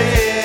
yeah.